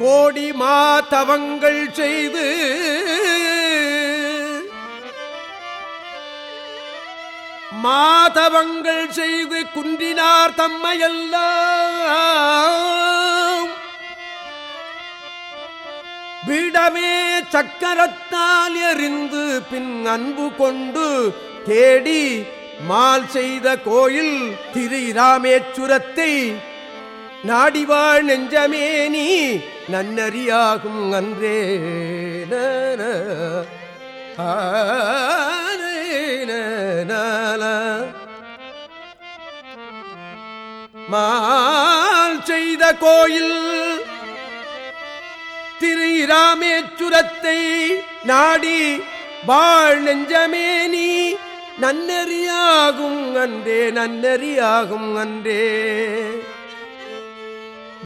கோடி மாதவங்கள் செய்து மாதவங்கள் செய்து குன்றினார் தம்மையெல்லாம். விடவே சக்கரத்தால் எறிந்து பின் அன்பு கொண்டு தேடி மால் செய்த கோயில் திரு இராமேச்சுரத்தை நாடிவாழ் நெஞ்சமே நீ நன்னறியாகும் அன்றே. மால் செய்த கோயில் திரு இராமேச்சுரத்தை நாடி வாழ் நெஞ்சமே நீ நன்னறியாகும் அன்றே நன்னறியாகும் அன்றே.